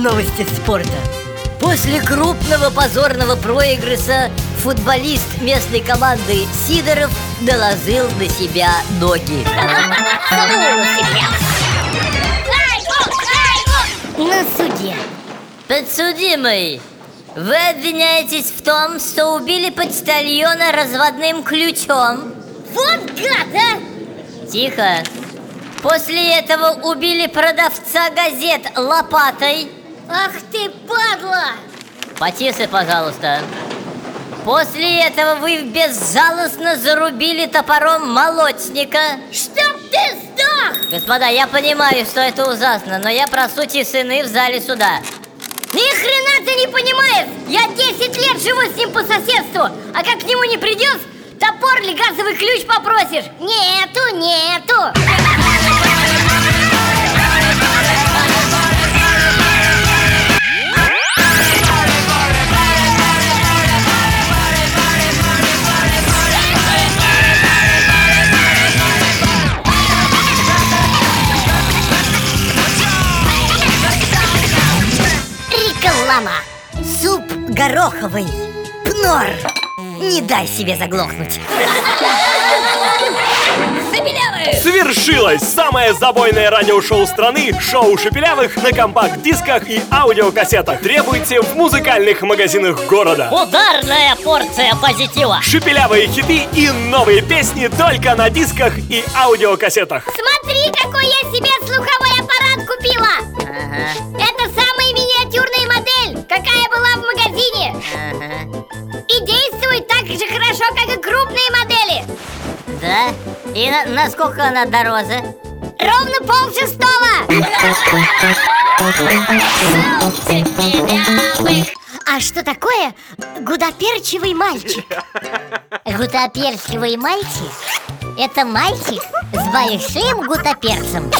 новости спорта. После крупного позорного проигрыша футболист местной команды Сидоров наложил на себя ноги. На суде Подсудимый, вы обвиняетесь в том, что убили почтальона разводным ключом. Вот гад, а! Тихо. После этого убили продавца газет лопатой. Ах ты, падла! Потише, пожалуйста. После этого вы безжалостно зарубили топором молочника. Чтоб ты сдох! Господа, я понимаю, что это ужасно, но я прошу тишины в зале суда. Ни хрена ты не понимаешь! Я 10 лет живу с ним по соседству, а как к нему не придешь, топор или газовый ключ попросишь? Нету, нету! Реклама. Суп гороховый. Пнор. Не дай себе заглохнуть. Свершилось! Самое забойное радиошоу страны Шоу Шепелявых на компакт-дисках и аудиокассетах Требуйте в музыкальных магазинах города Ударная порция позитива. Шепелявые хиты и новые песни только на дисках и аудиокассетах Смотри, какой я себе слуховой Да? И на- насколько она дороже? Ровно пол шестого! А что такое гудоперчивый мальчик? Гутоперчивый мальчик? Это мальчик с большим гутоперцем.